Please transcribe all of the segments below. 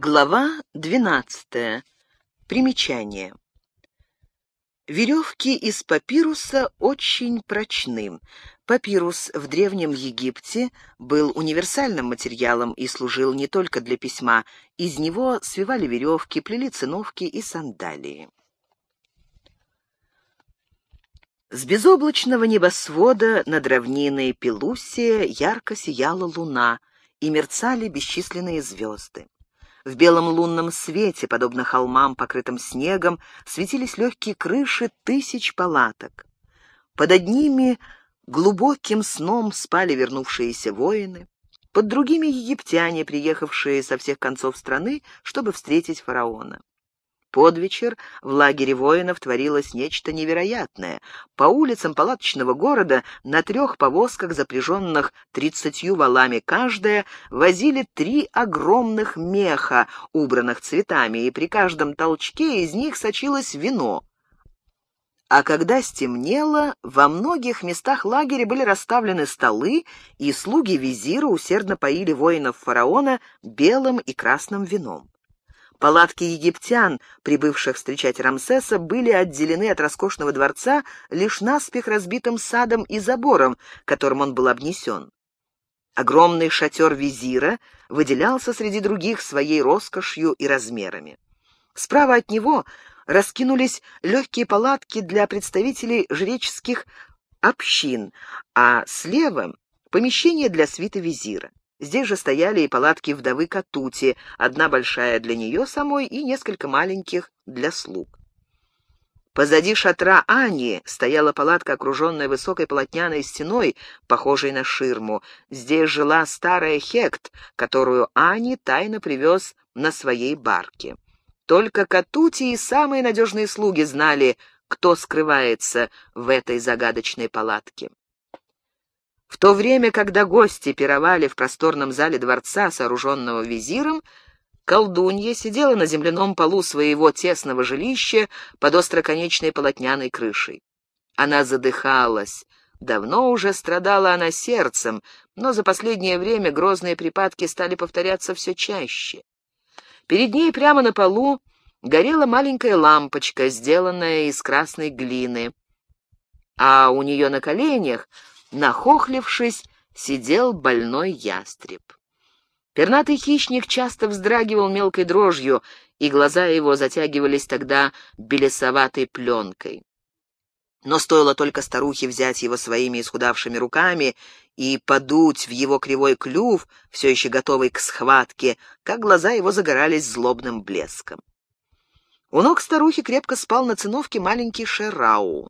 Глава 12. Примечание. Веревки из папируса очень прочны. Папирус в Древнем Египте был универсальным материалом и служил не только для письма. Из него свивали веревки, плели циновки и сандалии. С безоблачного небосвода над равниной Пелусия ярко сияла луна, и мерцали бесчисленные звезды. В белом лунном свете, подобно холмам, покрытым снегом, светились легкие крыши тысяч палаток. Под одними глубоким сном спали вернувшиеся воины, под другими египтяне, приехавшие со всех концов страны, чтобы встретить фараона. Под вечер в лагере воинов творилось нечто невероятное. По улицам палаточного города на трех повозках, запряженных тридцатью валами каждая, возили три огромных меха, убранных цветами, и при каждом толчке из них сочилось вино. А когда стемнело, во многих местах лагеря были расставлены столы, и слуги визира усердно поили воинов фараона белым и красным вином. Палатки египтян, прибывших встречать Рамсеса, были отделены от роскошного дворца лишь наспех разбитым садом и забором, которым он был обнесен. Огромный шатер визира выделялся среди других своей роскошью и размерами. Справа от него раскинулись легкие палатки для представителей жреческих общин, а слева — помещение для свита визира. Здесь же стояли и палатки вдовы Катути, одна большая для нее самой и несколько маленьких для слуг. Позади шатра Ани стояла палатка, окруженная высокой полотняной стеной, похожей на ширму. Здесь жила старая Хект, которую Ани тайно привез на своей барке. Только Катути и самые надежные слуги знали, кто скрывается в этой загадочной палатке. В то время, когда гости пировали в просторном зале дворца, сооруженного визиром, колдунья сидела на земляном полу своего тесного жилища под остроконечной полотняной крышей. Она задыхалась. Давно уже страдала она сердцем, но за последнее время грозные припадки стали повторяться все чаще. Перед ней прямо на полу горела маленькая лампочка, сделанная из красной глины, а у нее на коленях нахохлившись, сидел больной ястреб. Пернатый хищник часто вздрагивал мелкой дрожью, и глаза его затягивались тогда белесоватой пленкой. Но стоило только старухе взять его своими исхудавшими руками и подуть в его кривой клюв, все еще готовый к схватке, как глаза его загорались злобным блеском. У ног старухи крепко спал на циновке маленький Шерау.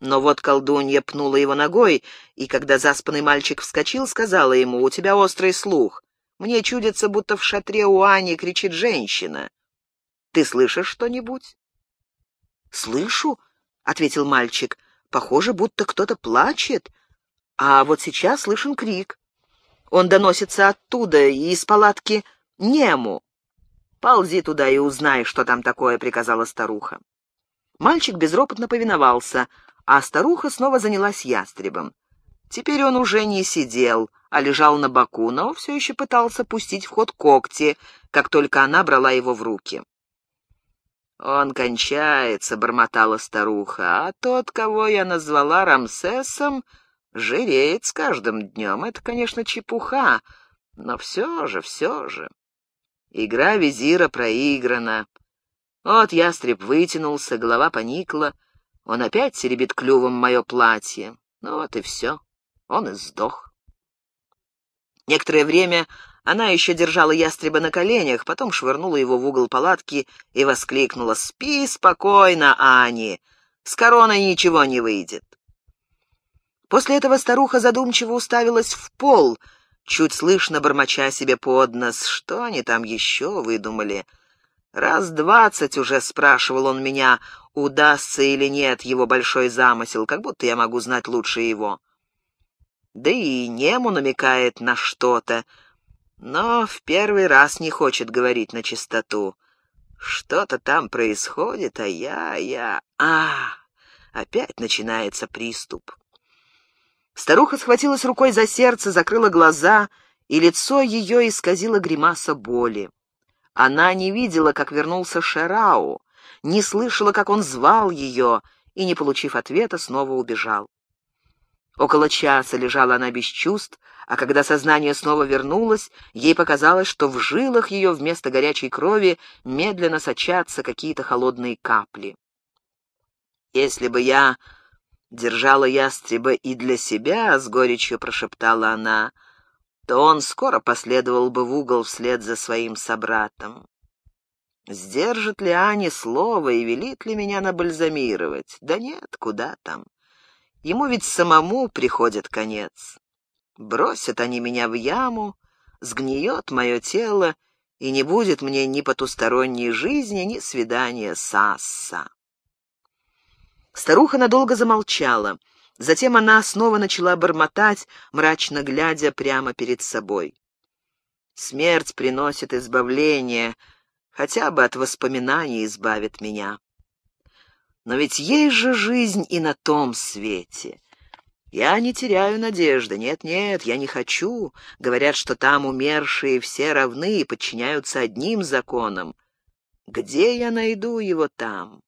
Но вот колдунья пнула его ногой, и когда заспанный мальчик вскочил, сказала ему, «У тебя острый слух. Мне чудится, будто в шатре у Ани кричит женщина. Ты слышишь что-нибудь?» «Слышу», — ответил мальчик. «Похоже, будто кто-то плачет. А вот сейчас слышен крик. Он доносится оттуда, из палатки Нему. Ползи туда и узнай, что там такое», — приказала старуха. Мальчик безропотно повиновался — а старуха снова занялась ястребом. Теперь он уже не сидел, а лежал на боку, но все еще пытался пустить в ход когти, как только она брала его в руки. «Он кончается», — бормотала старуха, «а тот, кого я назвала Рамсесом, жиреет с каждым днем. Это, конечно, чепуха, но все же, все же. Игра визира проиграна. Вот ястреб вытянулся, голова поникла, — он опять серебит клювом мое платье. Ну вот и все. Он и сдох. Некоторое время она еще держала ястреба на коленях, потом швырнула его в угол палатки и воскликнула «Спи спокойно, Ани! С короной ничего не выйдет!» После этого старуха задумчиво уставилась в пол, чуть слышно бормоча себе под нос. Что они там еще выдумали? Раз двадцать уже спрашивал он меня, удастся или нет его большой замысел, как будто я могу знать лучше его. Да и Нему намекает на что-то, но в первый раз не хочет говорить на чистоту. Что-то там происходит, а я, я... А, опять начинается приступ. Старуха схватилась рукой за сердце, закрыла глаза, и лицо ее исказило гримаса боли. Она не видела, как вернулся Шерау, не слышала, как он звал ее, и, не получив ответа, снова убежал. Около часа лежала она без чувств, а когда сознание снова вернулось, ей показалось, что в жилах ее вместо горячей крови медленно сочатся какие-то холодные капли. «Если бы я держала ястреба и для себя», — с горечью прошептала она, — то он скоро последовал бы в угол вслед за своим собратом. Сдержит ли Ани слово и велит ли меня набальзамировать? Да нет, куда там. Ему ведь самому приходит конец. Бросят они меня в яму, сгниет мое тело, и не будет мне ни потусторонней жизни, ни свидания с Асса. Старуха надолго замолчала. Затем она снова начала бормотать, мрачно глядя прямо перед собой. «Смерть приносит избавление, хотя бы от воспоминаний избавит меня. Но ведь есть же жизнь и на том свете. Я не теряю надежды. Нет-нет, я не хочу. Говорят, что там умершие все равны и подчиняются одним законам. Где я найду его там?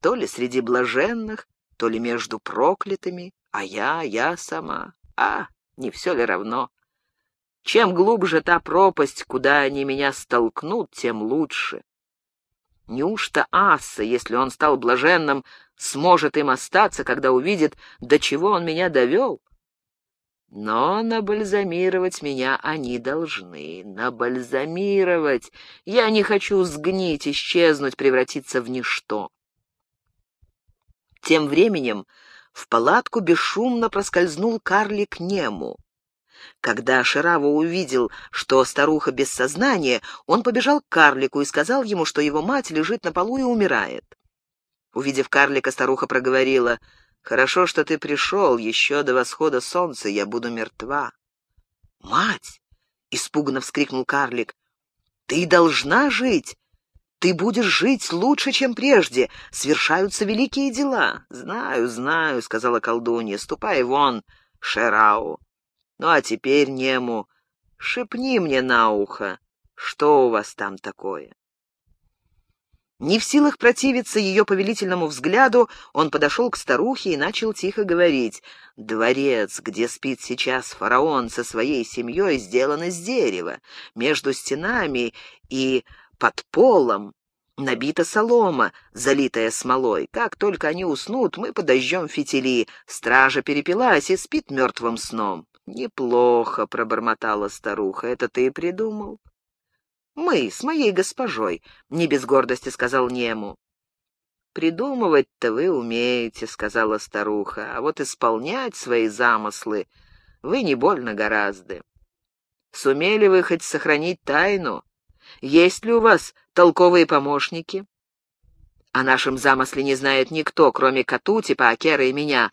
То ли среди блаженных, то ли между проклятыми, а я, я сама. А, не все ли равно? Чем глубже та пропасть, куда они меня столкнут, тем лучше. Неужто Аса, если он стал блаженным, сможет им остаться, когда увидит, до чего он меня довел? Но набальзамировать меня они должны. Набальзамировать. Я не хочу сгнить, исчезнуть, превратиться в ничто. Тем временем в палатку бесшумно проскользнул карлик Нему. Когда Шираво увидел, что старуха без сознания, он побежал к карлику и сказал ему, что его мать лежит на полу и умирает. Увидев карлика, старуха проговорила, «Хорошо, что ты пришел, еще до восхода солнца я буду мертва». «Мать!» — испуганно вскрикнул карлик. «Ты должна жить! Ты будешь жить лучше, чем прежде. Свершаются великие дела». «Знаю, знаю», — сказала колдунья. «Ступай вон, Шерау». Ну а теперь, Нему, шепни мне на ухо, что у вас там такое?» Не в силах противиться ее повелительному взгляду, он подошел к старухе и начал тихо говорить. «Дворец, где спит сейчас фараон со своей семьей, сделан из дерева. Между стенами и под полом набита солома, залитая смолой. Как только они уснут, мы подожжем фитили. Стража перепилась и спит мертвым сном. «Неплохо», — пробормотала старуха, — «это ты придумал?» «Мы, с моей госпожой», — не без гордости сказал Нему. «Придумывать-то вы умеете», — сказала старуха, «а вот исполнять свои замыслы вы не больно гораздо. Сумели вы хоть сохранить тайну? Есть ли у вас толковые помощники?» «О нашем замысле не знает никто, кроме Катути, Паакера и меня»,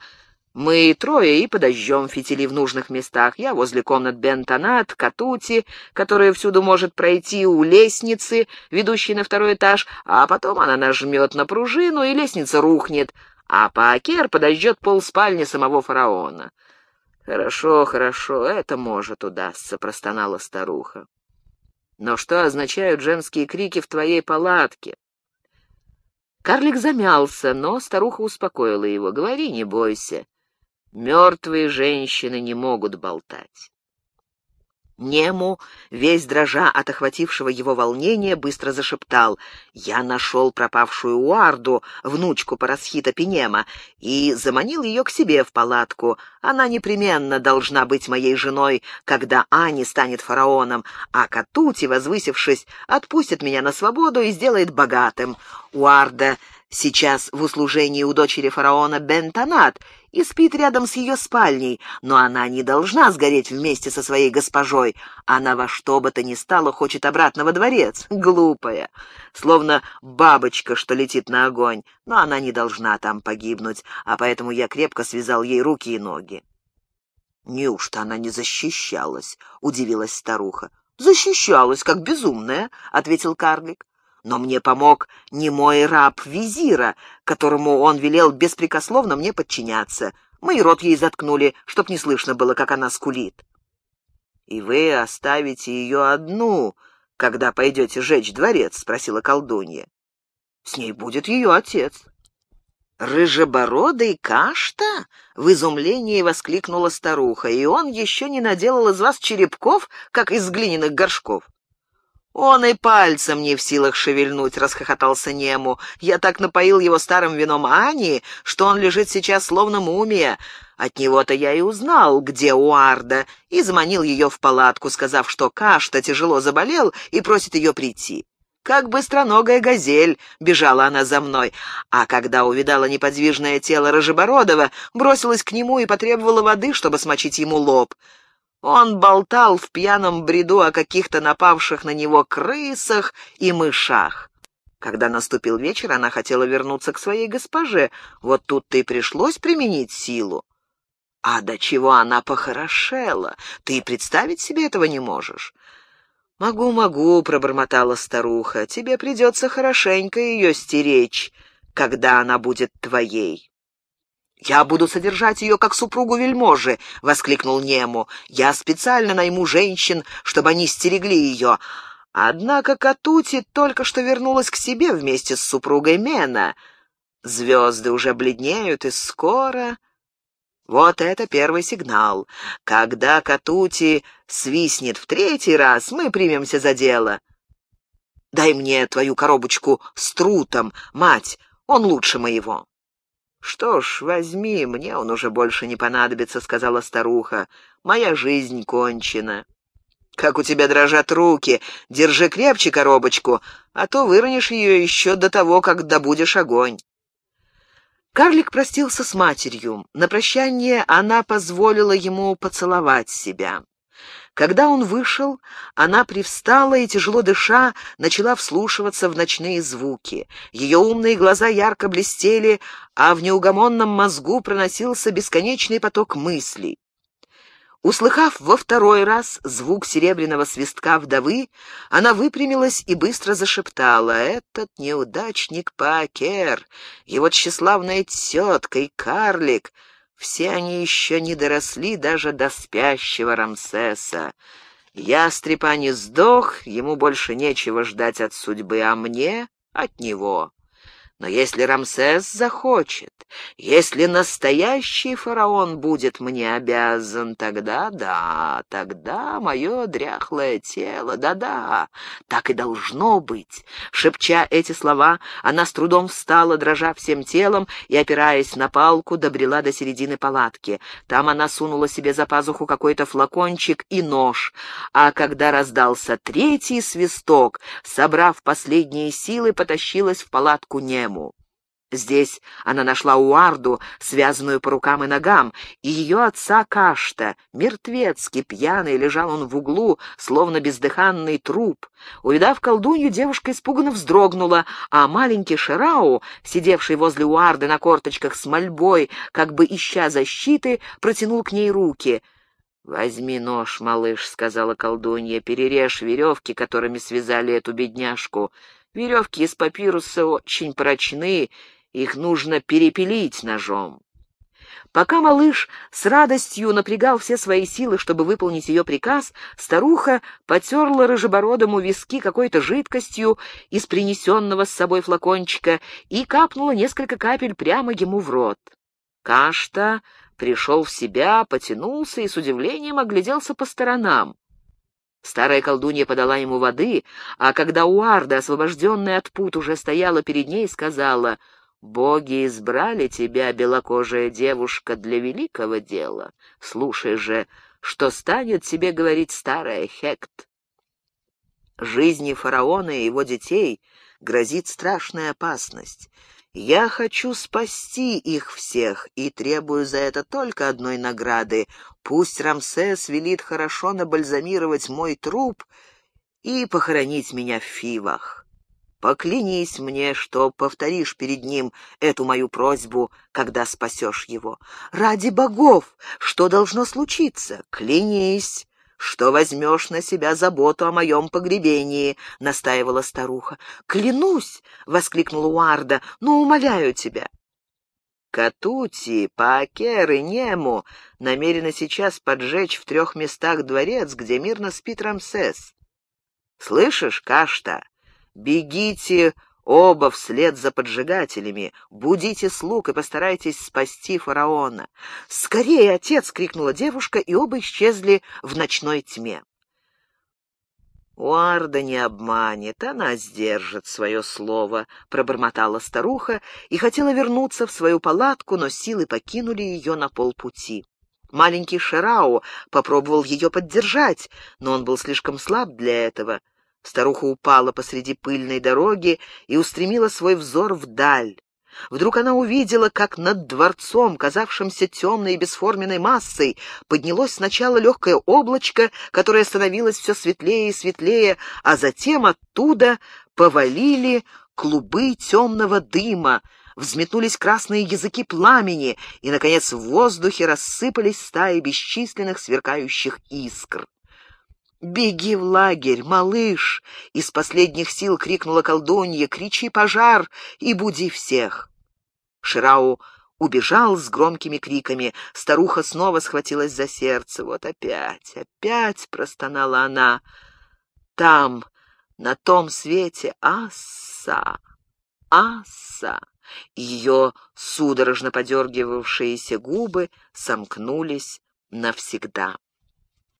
мы трое и подожжем фитили в нужных местах. Я возле комнат Бентонат, Катути, которая всюду может пройти у лестницы, ведущей на второй этаж, а потом она нажмет на пружину, и лестница рухнет, а Паакер подожжет полспальни самого фараона. «Хорошо, хорошо, это может удастся», — простонала старуха. «Но что означают женские крики в твоей палатке?» Карлик замялся, но старуха успокоила его. «Говори, не бойся. Мертвые женщины не могут болтать. Нему, весь дрожа от охватившего его волнения, быстро зашептал. «Я нашел пропавшую Уарду, внучку Парасхита Пинема, и заманил ее к себе в палатку. Она непременно должна быть моей женой, когда Ани станет фараоном, а Катути, возвысившись, отпустит меня на свободу и сделает богатым. Уарда сейчас в услужении у дочери фараона Бентонат и спит рядом с ее спальней, но она не должна сгореть вместе со своей госпожой. Она во что бы то ни стало хочет обратно во дворец. Глупая. Словно бабочка, что летит на огонь. Но она не должна там погибнуть, а поэтому я крепко связал ей руки и ноги. «Неужто она не защищалась?» — удивилась старуха. «Защищалась, как безумная», — ответил карлик. Но мне помог не мой раб визира, которому он велел беспрекословно мне подчиняться. Мы и рот ей заткнули, чтоб не слышно было, как она скулит. — И вы оставите ее одну когда пойдете жечь дворец?» — спросила колдунья. «С ней будет ее отец». «Рыжебородый кашта?» — в изумлении воскликнула старуха. «И он еще не наделал из вас черепков, как из глиняных горшков?» «Он и пальцем не в силах шевельнуть», — расхохотался Нему. «Я так напоил его старым вином Ани, что он лежит сейчас словно мумия. От него-то я и узнал, где Уарда, и заманил ее в палатку, сказав, что Кашта тяжело заболел и просит ее прийти. Как быстроногая газель бежала она за мной, а когда увидала неподвижное тело Рожебородова, бросилась к нему и потребовала воды, чтобы смочить ему лоб. Он болтал в пьяном бреду о каких-то напавших на него крысах и мышах. Когда наступил вечер, она хотела вернуться к своей госпоже. Вот тут-то и пришлось применить силу. А до чего она похорошела, ты представить себе этого не можешь. «Могу, могу», — пробормотала старуха, — «тебе придется хорошенько ее стеречь, когда она будет твоей». «Я буду содержать ее как супругу вельможи», — воскликнул Нему. «Я специально найму женщин, чтобы они стерегли ее». Однако Катути только что вернулась к себе вместе с супругой Мена. Звезды уже бледнеют, и скоро... Вот это первый сигнал. Когда Катути свистнет в третий раз, мы примемся за дело. Дай мне твою коробочку с трутом, мать, он лучше моего. «Что ж, возьми, мне он уже больше не понадобится», — сказала старуха. «Моя жизнь кончена». «Как у тебя дрожат руки! Держи крепче коробочку, а то выронишь ее еще до того, как добудешь огонь». Карлик простился с матерью. На прощание она позволила ему поцеловать себя. Когда он вышел, она привстала и, тяжело дыша, начала вслушиваться в ночные звуки. Ее умные глаза ярко блестели, а в неугомонном мозгу проносился бесконечный поток мыслей. Услыхав во второй раз звук серебряного свистка вдовы, она выпрямилась и быстро зашептала «Этот неудачник Пакер, его тщеславная тетка и карлик, все они еще не доросли даже до спящего Рамсеса. Ястрепа не сдох, ему больше нечего ждать от судьбы, а мне — от него». Но если Рамсес захочет, если настоящий фараон будет мне обязан, тогда да, тогда мое дряхлое тело, да-да, так и должно быть. Шепча эти слова, она с трудом встала, дрожа всем телом, и, опираясь на палку, добрела до середины палатки. Там она сунула себе за пазуху какой-то флакончик и нож, а когда раздался третий свисток, собрав последние силы, потащилась в палатку не Нему. Здесь она нашла Уарду, связанную по рукам и ногам, и ее отца Кашта. Мертвецкий, пьяный, лежал он в углу, словно бездыханный труп. Увидав колдунью, девушка испуганно вздрогнула, а маленький Шерау, сидевший возле Уарды на корточках с мольбой, как бы ища защиты, протянул к ней руки — «Возьми нож, малыш», — сказала колдунья, — «перережь веревки, которыми связали эту бедняжку. Веревки из папируса очень прочны, их нужно перепилить ножом. Пока малыш с радостью напрягал все свои силы, чтобы выполнить ее приказ, старуха потерла рыжебородому виски какой-то жидкостью из принесенного с собой флакончика и капнула несколько капель прямо ему в рот. Кашта пришел в себя, потянулся и с удивлением огляделся по сторонам. Старая колдунья подала ему воды, а когда Уарда, освобожденная от пут, уже стояла перед ней, сказала, «Боги избрали тебя, белокожая девушка, для великого дела. Слушай же, что станет тебе говорить старая Хект. Жизни фараона и его детей грозит страшная опасность. Я хочу спасти их всех и требую за это только одной награды. Пусть Рамсес велит хорошо набальзамировать мой труп и похоронить меня в фивах. Поклянись мне, что повторишь перед ним эту мою просьбу, когда спасешь его. Ради богов, что должно случиться? Клянись что возьмешь на себя заботу о моем погребении», — настаивала старуха. «Клянусь!» — воскликнула Уарда. «Ну, умоляю тебя». Катути, Паакер и Нему намерены сейчас поджечь в трех местах дворец, где мирно спит Рамсес. Слышишь, Кашта, бегите оба вслед за поджигателями, будите слуг и постарайтесь спасти фараона. «Скорее, отец!» — крикнула девушка, и оба исчезли в ночной тьме. «Уарда не обманет, она сдержит свое слово», — пробормотала старуха и хотела вернуться в свою палатку, но силы покинули ее на полпути. Маленький Шерау попробовал ее поддержать, но он был слишком слаб для этого. Старуха упала посреди пыльной дороги и устремила свой взор вдаль. Вдруг она увидела, как над дворцом, казавшимся темной и бесформенной массой, поднялось сначала легкое облачко, которое становилось все светлее и светлее, а затем оттуда повалили клубы темного дыма, взметнулись красные языки пламени, и, наконец, в воздухе рассыпались стаи бесчисленных сверкающих искр. «Беги в лагерь, малыш!» — из последних сил крикнула колдунья. «Кричи пожар и буди всех!» Ширау убежал с громкими криками. Старуха снова схватилась за сердце. «Вот опять, опять!» — простонала она. «Там, на том свете, Асса, Асса!» Ее судорожно подергивавшиеся губы сомкнулись навсегда.